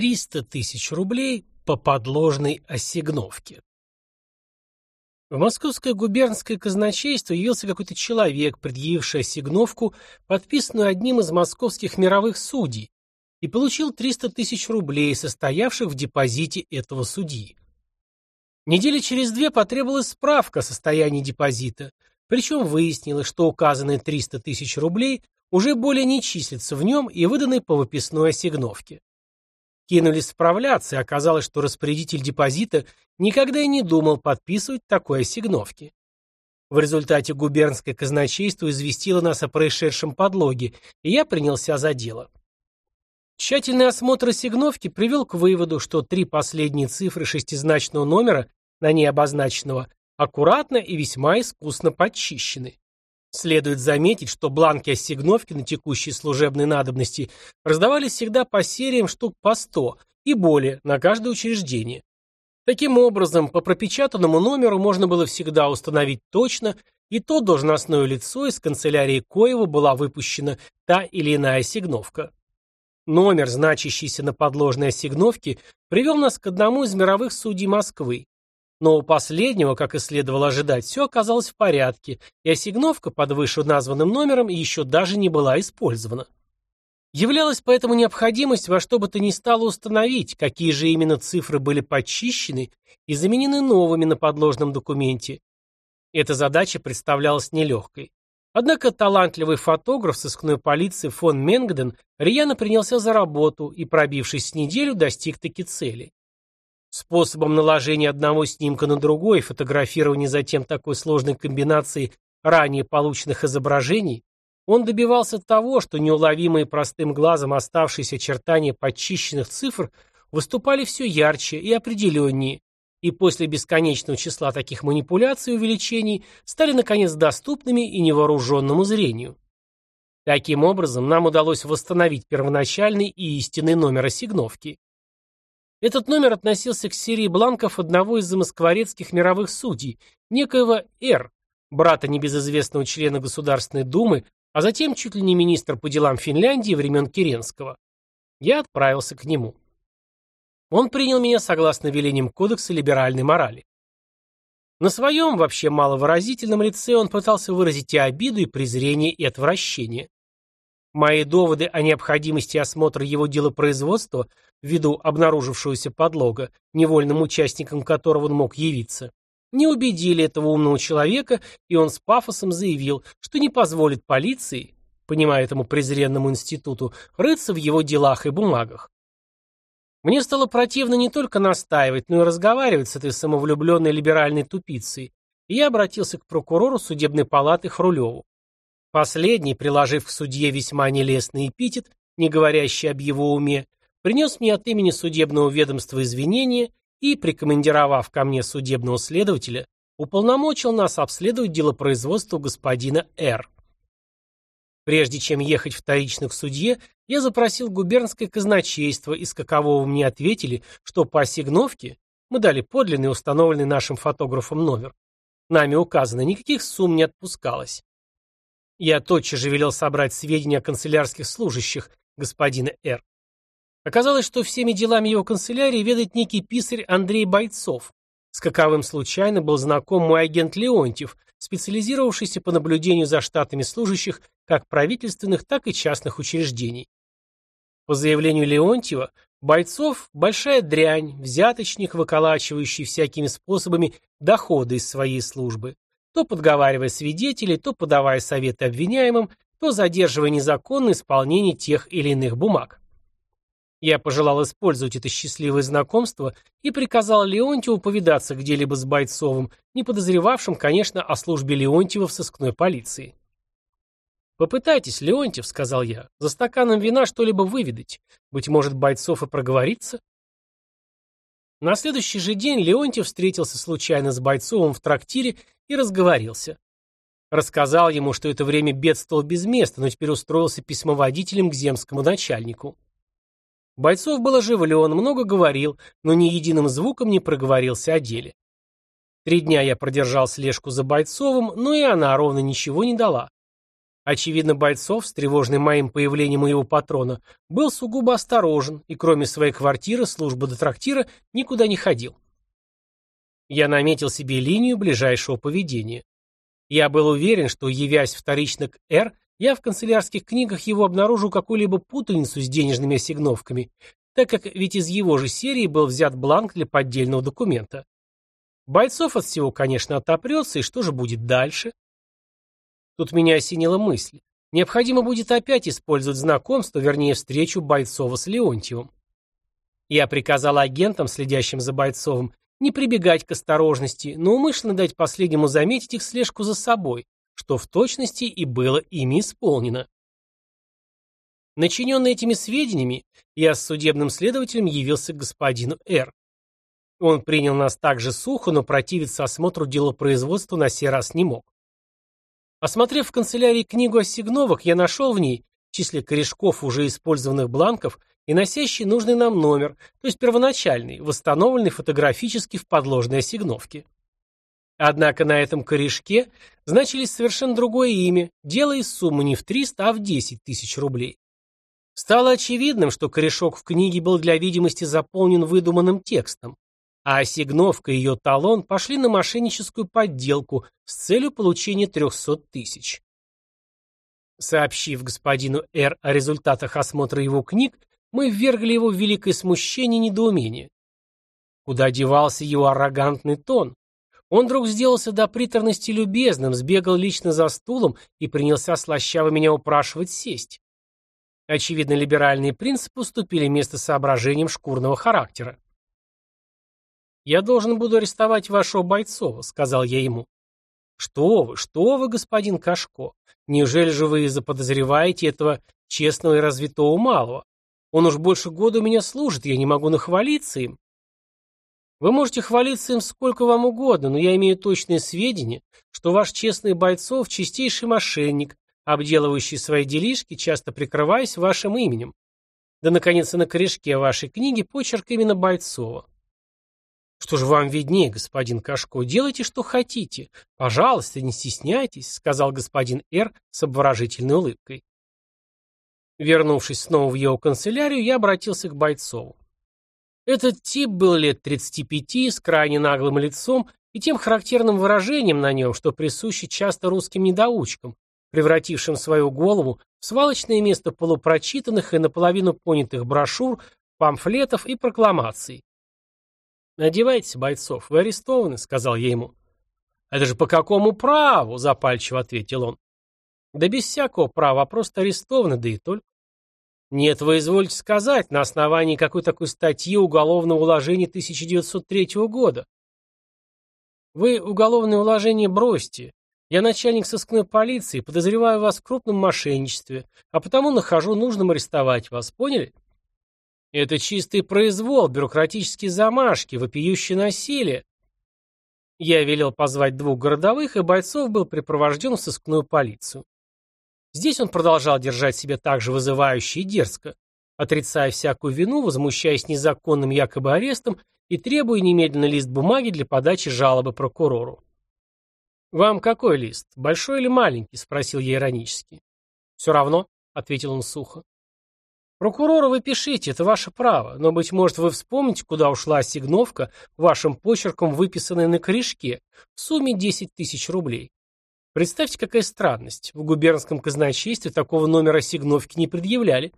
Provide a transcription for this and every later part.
300 тысяч рублей по подложной осигновке. В московское губернское казначейство явился какой-то человек, предъявивший осигновку, подписанную одним из московских мировых судей, и получил 300 тысяч рублей, состоявших в депозите этого судьи. Недели через две потребовалась справка о состоянии депозита, причем выяснилось, что указанные 300 тысяч рублей уже более не числятся в нем и выданы по выписной осигновке. Кинулись справляться, и оказалось, что распорядитель депозита никогда и не думал подписывать такой осигновки. В результате губернское казначейство известило нас о происшедшем подлоге, и я принялся за дело. Тщательный осмотр осигновки привел к выводу, что три последние цифры шестизначного номера, на ней обозначенного, аккуратно и весьма искусно подчищены. Следует заметить, что бланки ассигновки на текущей служебной надобности раздавались всегда по сериям штук по 100 и более на каждое учреждение. Таким образом, по пропечатанному номеру можно было всегда установить точно, и то должностное лицо из канцелярии Коева была выпущена та или иная ассигновка. Номер, значащийся на подложной ассигновке, привел нас к одному из мировых судей Москвы, но у последнего, как и следовало ожидать, все оказалось в порядке, и осигновка под вышеназванным номером еще даже не была использована. Являлась поэтому необходимость во что бы то ни стало установить, какие же именно цифры были подчищены и заменены новыми на подложном документе. Эта задача представлялась нелегкой. Однако талантливый фотограф сыскной полиции фон Менгден рьяно принялся за работу и, пробившись с неделю, достиг таки цели. Способом наложения одного снимка на другой фотографирования затем такой сложной комбинации ранее полученных изображений, он добивался того, что неуловимые простым глазом оставшиеся очертания подчищенных цифр выступали все ярче и определеннее, и после бесконечного числа таких манипуляций и увеличений стали наконец доступными и невооруженному зрению. Таким образом, нам удалось восстановить первоначальный и истинный номер осигновки. Этот номер относился к серии бланков одного из замоскворецких мировых судей, некоего Р, брата небезызвестного члена Государственной Думы, а затем чуть ли не министр по делам Финляндии времен Керенского. Я отправился к нему. Он принял меня согласно велениям Кодекса либеральной морали. На своем, вообще маловыразительном лице он пытался выразить и обиду, и презрение, и отвращение. Мои доводы о необходимости осмотра его делопроизводства ввиду обнаружившегося подлога, невольным участником которого он мог явиться, не убедили этого умного человека, и он с пафосом заявил, что не позволит полиции, понимая этому презренному институту, рыться в его делах и бумагах. Мне стало противно не только настаивать, но и разговаривать с этой самовлюбленной либеральной тупицей, и я обратился к прокурору судебной палаты Хрулеву. Последний, приложив к судье весьма нелестный эпитет, не говорящий об его уме, принес мне от имени судебного ведомства извинения и, прикомандировав ко мне судебного следователя, уполномочил нас обследовать делопроизводство господина Р. Прежде чем ехать вторично к судье, я запросил губернское казначейство, из какового мне ответили, что по ассигновке мы дали подлинный установленный нашим фотографом номер. Нами указано, никаких сумм не отпускалось. Я тотчас же велел собрать сведения о канцелярских служащих господина Р. Оказалось, что всеми делами его канцелярии ведает некий писарь Андрей Бойцов, с каковым случайно был знаком мой агент Леонтьев, специализировавшийся по наблюдению за штатами служащих как правительственных, так и частных учреждений. По заявлению Леонтьева, Бойцов – большая дрянь, взяточник, выколачивающий всякими способами доходы из своей службы, то подговаривая свидетелей, то подавая советы обвиняемым, то задерживая незаконное исполнение тех или иных бумаг. Я пожелал использовать это счастливое знакомство и приказал Леонтьеву повидаться где-либо с Бойцовым, не подозревавшим, конечно, о службе Леонтьева в сыскной полиции. «Попытайтесь, Леонтьев», — сказал я, — «за стаканом вина что-либо выведать. Быть может, Бойцов и проговорится?» На следующий же день Леонтьев встретился случайно с Бойцовым в трактире и разговорился. Рассказал ему, что это время бедствовал без места, но теперь устроился письмоводителем к земскому начальнику. Бойцов был оживлен, много говорил, но ни единым звуком не проговорился о деле. Три дня я продержал слежку за Бойцовым, но и она ровно ничего не дала. Очевидно, Бойцов, встревоженный моим появлением у его патрона, был сугубо осторожен и кроме своей квартиры, службы до трактира, никуда не ходил. Я наметил себе линию ближайшего поведения. Я был уверен, что, явясь вторично к «Р», я в канцелярских книгах его обнаружу какую-либо путаницу с денежными ассигновками, так как ведь из его же серии был взят бланк для поддельного документа. Бойцов от всего, конечно, отопрется, и что же будет дальше? Тут меня осенила мысль. Необходимо будет опять использовать знакомство, вернее, встречу Бойцова с Леонтьевым. Я приказал агентам, следящим за Бойцовым, не прибегать к осторожности, но умышленно дать последнему заметить их слежку за собой, что в точности и было ими исполнено. Начиненный этими сведениями, я с судебным следователем явился к господину Р. Он принял нас так же сухо, но противиться осмотру делопроизводства на сей раз не мог. Осмотрев в канцелярии книгу о сигновах, я нашел в ней, в числе корешков уже использованных бланков, и носящий нужный нам номер, то есть первоначальный, восстановленный фотографически в подложной осигновке. Однако на этом корешке значились совершенно другое имя, дело из суммы не в 300, а в 10 тысяч рублей. Стало очевидным, что корешок в книге был для видимости заполнен выдуманным текстом, а осигновка и ее талон пошли на мошенническую подделку с целью получения 300 тысяч. Сообщив господину Р о результатах осмотра его книг, мы ввергли его в великое смущение и недоумение. Куда девался его аррогантный тон? Он вдруг сделался до приторности любезным, сбегал лично за стулом и принялся слащаво меня упрашивать сесть. Очевидно, либеральные принципы уступили место соображениям шкурного характера. «Я должен буду арестовать вашего Бойцова», — сказал я ему. «Что вы, что вы, господин Кашко? Неужели же вы заподозреваете этого честного и развитого малого? Он уж больше года у меня служит, я не могу нахвалиться им». Вы можете хвалиться им сколько вам угодно, но я имею точные сведения, что ваш честный Бойцов – чистейший мошенник, обделывающий свои делишки, часто прикрываясь вашим именем. Да, наконец, и на корешке вашей книги почерк именно Бойцова. Что же вам виднее, господин Кашко, делайте, что хотите. Пожалуйста, не стесняйтесь, сказал господин Р с обворожительной улыбкой. Вернувшись снова в его канцелярию, я обратился к Бойцову. Этот тип был лет 35, с крайне наглым лицом и тем характерным выражением на нем, что присуще часто русским недоучкам, превратившим свою голову в свалочное место полупрочитанных и наполовину понятых брошюр, памфлетов и прокламаций. «Одевайтесь, бойцов, вы арестованы», — сказал я ему. «Это же по какому праву?» — запальчиво ответил он. «Да без всякого права, просто арестованы, да и только». «Нет, вы извольте сказать, на основании какой такой статьи Уголовного уложения 1903 года». «Вы уголовное уложение бросьте. Я начальник сыскной полиции, подозреваю вас в крупном мошенничестве, а потому нахожу нужным арестовать вас, поняли?» Это чистый произвол, бюрократические замашки, вопиющее насилие. Я велел позвать двух городовых, и бойцов был припровожден в сыскную полицию. Здесь он продолжал держать себя так же вызывающе и дерзко, отрицая всякую вину, возмущаясь незаконным якобы арестом и требуя немедленно лист бумаги для подачи жалобы прокурору. «Вам какой лист, большой или маленький?» – спросил я иронически. «Все равно», – ответил он сухо. Прокурору вы пишите, это ваше право, но, быть может, вы вспомните, куда ушла ассигновка, вашим почерком выписанная на корешке, в сумме 10 тысяч рублей. Представьте, какая странность. В губернском казначействе такого номера ассигновки не предъявляли.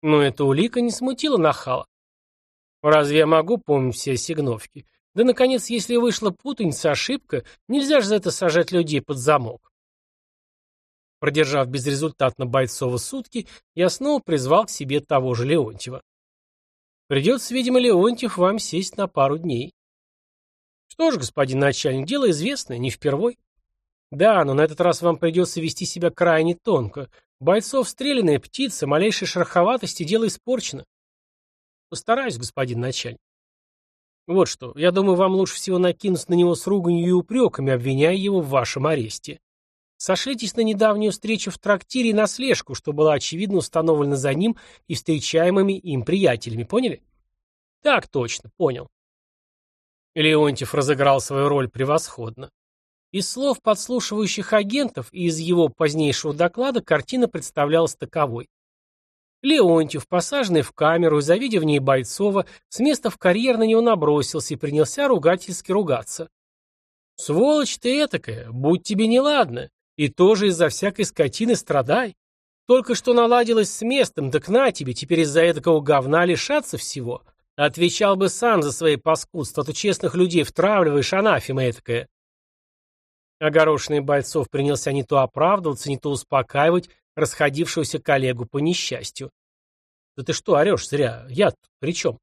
Но эта улика не смутила нахала. Разве я могу помнить все ассигновки? Да, наконец, если вышла путаница, ошибка, нельзя же за это сажать людей под замок. Продержав безрезультатно Бойцова сутки, я снова призвал к себе того же Леонтьева. Придется, видимо, Леонтьев вам сесть на пару дней. Что ж, господин начальник, дело известное, не впервой. Да, но на этот раз вам придется вести себя крайне тонко. Бойцов стрелянная птица, малейшей шероховатости дело испорчено. Постараюсь, господин начальник. Вот что, я думаю, вам лучше всего накинуться на него с руганью и упреками, обвиняя его в вашем аресте. Сошлитесь на недавнюю встречу в трактире и на слежку, что была очевидно установлена за ним и встречаемыми им приятелями, поняли? Так точно, понял. Леонтьев разыграл свою роль превосходно. Из слов подслушивающих агентов и из его позднейшего доклада картина представлялась таковой. Леонтьев, посаженный в камеру и завидев в ней Бойцова, с места в карьер на него набросился и принялся ругательски ругаться. «Сволочь ты этакая, будь тебе неладно, и тоже из-за всякой скотины страдай. Только что наладилось с местом, так на тебе, теперь из-за этакого говна лишаться всего. Отвечал бы сам за свои паскудства, а то честных людей втравливаешь, анафема этакая». Огорошенный Бойцов принялся не то оправдываться, не то успокаивать расходившегося коллегу по несчастью. «Да ты что орешь зря? я при чем?»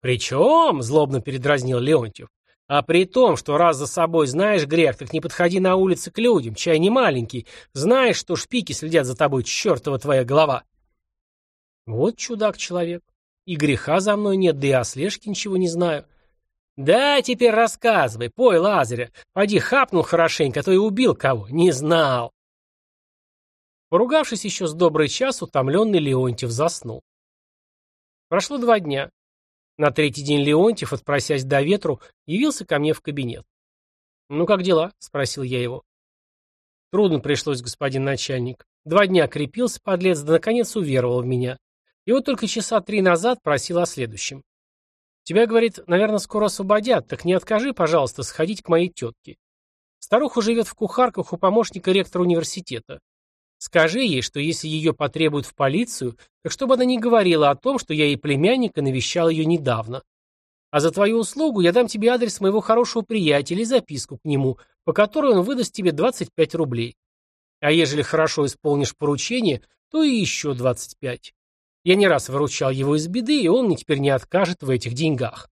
«При чем?» — злобно передразнил Леонтьев. «А при том, что раз за собой знаешь грех, так не подходи на улице к людям, чай не маленький. Знаешь, что шпики следят за тобой, чертова твоя голова». «Вот чудак-человек. И греха за мной нет, да и о слежке ничего не знаю. «Да, теперь рассказывай, пой, Лазаря. Поди хапнул хорошенько, а то и убил кого. Не знал». Поругавшись еще с добрый час, утомленный Леонтьев заснул. Прошло два дня. На третий день Леонтьев, отпросясь до ветру, явился ко мне в кабинет. «Ну, как дела?» — спросил я его. «Трудно пришлось, господин начальник. Два дня крепился, подлец, да наконец уверовал в меня. И вот только часа три назад просил о следующем. Тебя, говорит, наверное, скоро освободят, так не откажи, пожалуйста, сходить к моей тетке. Старуха живет в кухарках у помощника ректора университета. Скажи ей, что если ее потребуют в полицию, так чтобы она не говорила о том, что я ей племянника навещал ее недавно. А за твою услугу я дам тебе адрес моего хорошего приятеля и записку к нему, по которой он выдаст тебе 25 рублей. А ежели хорошо исполнишь поручение, то и еще 25. Я не раз выручал его из беды, и он мне теперь не откажет в этих деньгах.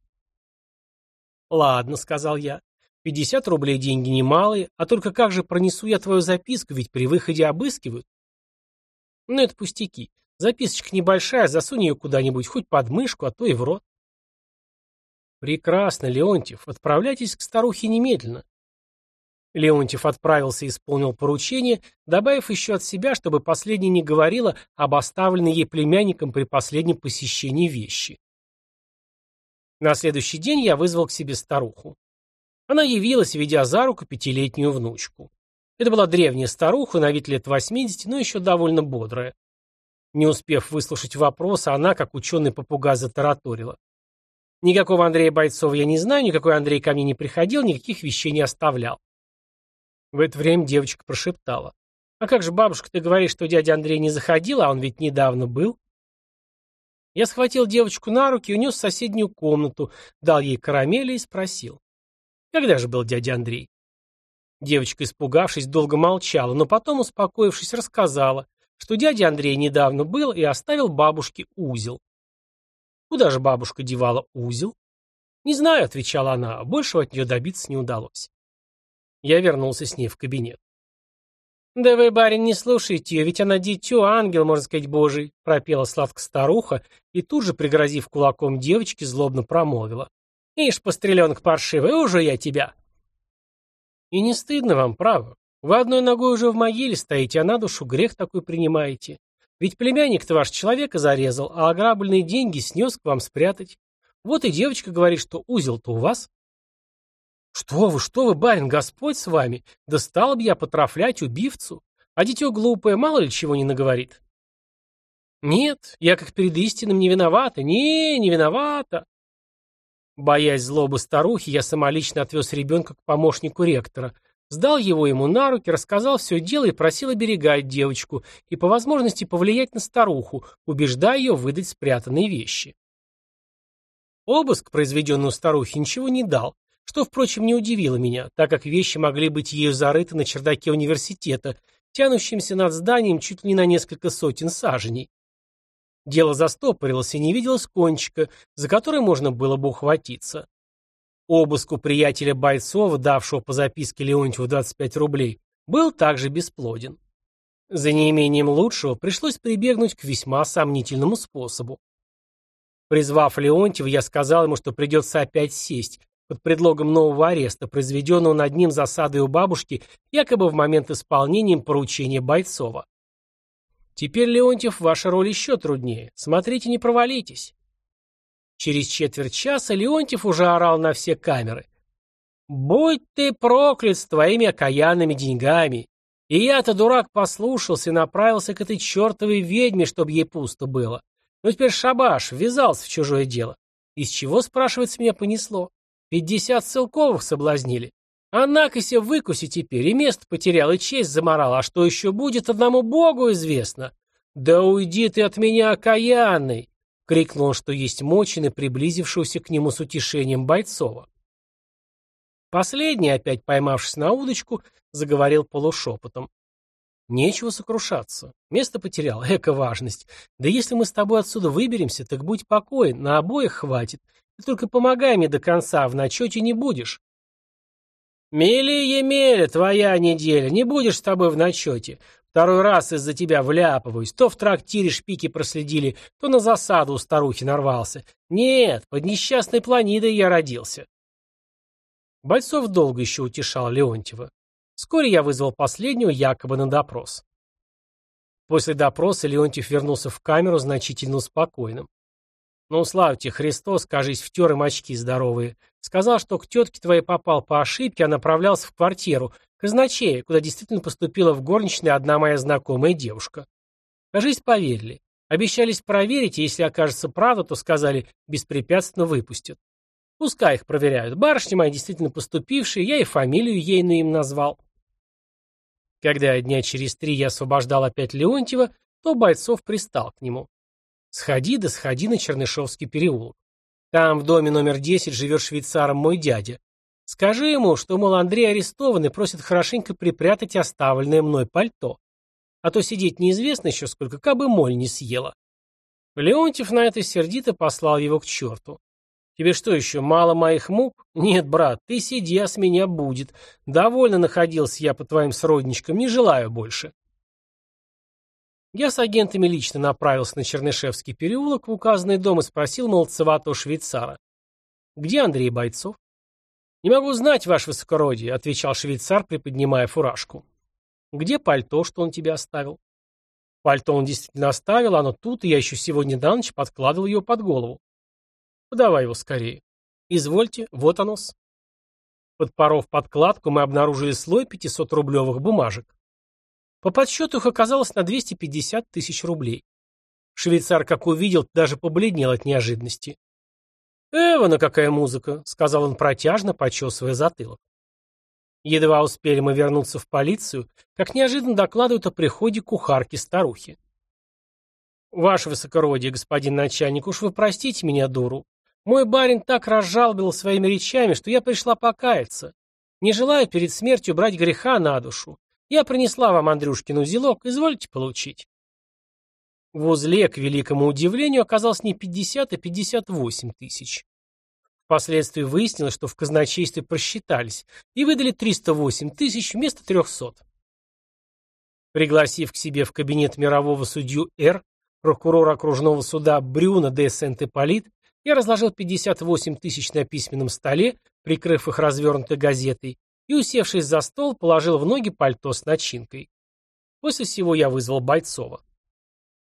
«Ладно», — сказал я. Пятьдесят рублей деньги немалые, а только как же пронесу я твою записку, ведь при выходе обыскивают. Ну, это пустяки. Записочка небольшая, засунь ее куда-нибудь, хоть под мышку, а то и в рот. Прекрасно, Леонтьев, отправляйтесь к старухе немедленно. Леонтьев отправился и исполнил поручение, добавив еще от себя, чтобы последняя не говорила об оставленной ей племянником при последнем посещении вещи. На следующий день я вызвал к себе старуху. Она явилась, ведя за руку пятилетнюю внучку. Это была древняя старуха, на вид лет 80, но еще довольно бодрая. Не успев выслушать вопрос, она, как ученый попугай, затараторила. Никакого Андрея Бойцова я не знаю, никакой Андрей ко мне не приходил, никаких вещей не оставлял. В это время девочка прошептала. «А как же, бабушка, ты говоришь, что дядя Андрей не заходил, а он ведь недавно был?» Я схватил девочку на руки, унес в соседнюю комнату, дал ей карамели и спросил. Когда же был дядя Андрей? Девочка, испугавшись, долго молчала, но потом, успокоившись, рассказала, что дядя Андрей недавно был и оставил бабушке узел. Куда же бабушка девала узел? Не знаю, отвечала она, большего от нее добиться не удалось. Я вернулся с ней в кабинет. «Да вы, барин, не слушайте ее, ведь она дитё, ангел, можно сказать, божий», пропела сладко старуха и тут же, пригрозив кулаком девочке, злобно промолвила. Ишь, постреленок паршивый, уже я тебя. И не стыдно вам, право. Вы одной ногой уже в могиле стоите, а на душу грех такой принимаете. Ведь племянник-то ваш человека зарезал, а ограбленные деньги снес к вам спрятать. Вот и девочка говорит, что узел-то у вас. Что вы, что вы, барин, Господь с вами? Да стал бы я потрафлять убивцу. А дитё глупое мало ли чего не наговорит. Нет, я как перед истинным не виновата. Не, не виновата. Боясь злобы старухи, я самолично отвез ребенка к помощнику ректора, сдал его ему на руки, рассказал все дело и просил оберегать девочку и по возможности повлиять на старуху, убеждая ее выдать спрятанные вещи. Обыск, произведенный у старухи, ничего не дал, что, впрочем, не удивило меня, так как вещи могли быть ею зарыты на чердаке университета, тянущимся над зданием чуть ли не на несколько сотен саженей. Дело застопорилось и не виделось кончика, за который можно было бы ухватиться. Обыск у приятеля Бойцова, давшего по записке Леонтьеву 25 рублей, был также бесплоден. За неимением лучшего пришлось прибегнуть к весьма сомнительному способу. Призвав Леонтьева, я сказал ему, что придется опять сесть, под предлогом нового ареста, произведенного над ним засадой у бабушки, якобы в момент исполнения поручения Бойцова. Теперь, Леонтьев, ваша роль еще труднее. Смотрите, не провалитесь. Через четверть часа Леонтьев уже орал на все камеры. «Будь ты проклят с твоими окаянными деньгами! И я-то, дурак, послушался и направился к этой чертовой ведьме, чтобы ей пусто было. Ну теперь шабаш, ввязался в чужое дело. Из чего, спрашивается, меня понесло? Пятьдесят ссылковых соблазнили. А накося выкуси теперь, и место потерял, и честь заморал. А что еще будет, одному богу известно. Да уйди ты от меня, окаянный! Крикнул он, что есть мочины, приблизившегося к нему с утешением Бойцова. Последний, опять поймавшись на удочку, заговорил полушепотом. Нечего сокрушаться. Место потерял, эко важность. Да если мы с тобой отсюда выберемся, так будь покоен, на обоих хватит. Ты только помогай мне до конца, в начете не будешь. Мели-емеля, твоя неделя, не будешь с тобой в начете. Второй раз из-за тебя вляпываюсь. То в трактире шпики проследили, то на засаду у старухи нарвался. Нет, под несчастной планидой я родился. Бойцов долго еще утешал Леонтьева. Вскоре я вызвал последнего якобы на допрос. После допроса Леонтьев вернулся в камеру значительно спокойным. «Ну, славьте Христос, кажись, втер им очки здоровые. Сказал, что к тетке твоей попал по ошибке, а направлялся в квартиру, казначея, куда действительно поступила в горничной одна моя знакомая девушка. Кажись, поверили. Обещались проверить, и если окажется правда, то сказали, беспрепятственно выпустят. Пускай их проверяют. Барышня моя действительно поступившая, я и фамилию ейную им назвал. Когда дня через три я освобождал опять Леонтьева, то Бойцов пристал к нему. Сходи да сходи на Чернышевский переулок. Там в доме номер 10 живет швейцаром мой дядя. Скажи ему, что, мол, Андрей арестован и просит хорошенько припрятать оставленное мной пальто. А то сидеть неизвестно еще сколько, кабы моль не съела. Леонтьев на это сердито послал его к черту. Тебе что еще, мало моих мук? Нет, брат, ты сиди, а с меня будет. Довольно находился я по твоим сродничкам, не желаю больше. Я с агентами лично направился на Чернышевский переулок в указанный дом и спросил молодцеватого швейцара. «Где Андрей Бойцов?» «Не могу знать, ваше высокородие», — отвечал швейцар, приподнимая фуражку. «Где пальто, что он тебе оставил?» «Пальто он действительно оставил, оно тут, и я еще сегодня на ночь подкладывал его под голову». «Подавай его скорее». «Извольте, вот оно-с». Подпоров подкладку, мы обнаружили слой 500-рублевых бумажек. По подсчету их оказалось на 250 тысяч рублей. Швейцар, как увидел, даже побледнел от неожиданности. «Эвана, какая музыка!» — сказал он протяжно, почесывая затылок. Едва успели мы вернуться в полицию, как неожиданно докладывают о приходе кухарки-старухи. «Ваше высокородие, господин начальник, уж вы простите меня, дуру. Мой барин так разжалбил своими речами, что я пришла покаяться. Не желаю перед смертью брать греха на душу. Я принесла вам, Андрюшкин, узелок, извольте получить». В узле, к великому удивлению, оказалось не 50, а 58 тысяч. Впоследствии выяснилось, что в казначействе просчитались и выдали 308 тысяч вместо 300. Пригласив к себе в кабинет мирового судью Р, прокурора окружного суда Брюна де Сент-Эполит, я разложил 58 тысяч на письменном столе, прикрыв их развернутой газетой, и, усевшись за стол, положил в ноги пальто с начинкой. После всего я вызвал Бойцова.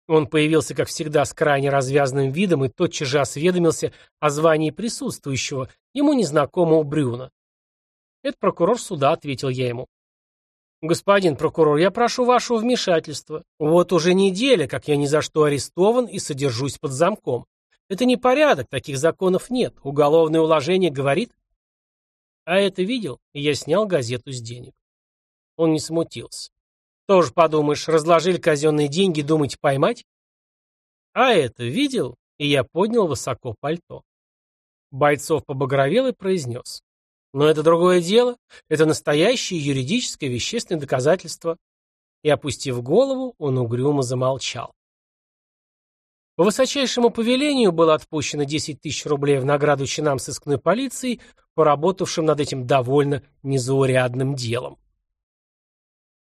Он появился, как всегда, с крайне развязанным видом и тотчас же осведомился о звании присутствующего, ему незнакомого Брюна. «Это прокурор суда», — ответил я ему. «Господин прокурор, я прошу вашего вмешательства. Вот уже неделя, как я ни за что арестован и содержусь под замком. Это не порядок, таких законов нет. Уголовное уложение говорит...» «А это видел?» Я снял газету с денег. Он не смутился. Тоже подумаешь, разложили казенные деньги, думать поймать? А это видел? И я поднял высоко пальто. Бойцов побагровел и произнес. Но это другое дело. Это настоящее юридическое вещественное доказательство. И, опустив голову, он угрюмо замолчал. По высочайшему повелению было отпущено 10 тысяч рублей в награду чинам сыскной полиции, поработавшим над этим довольно незаурядным делом.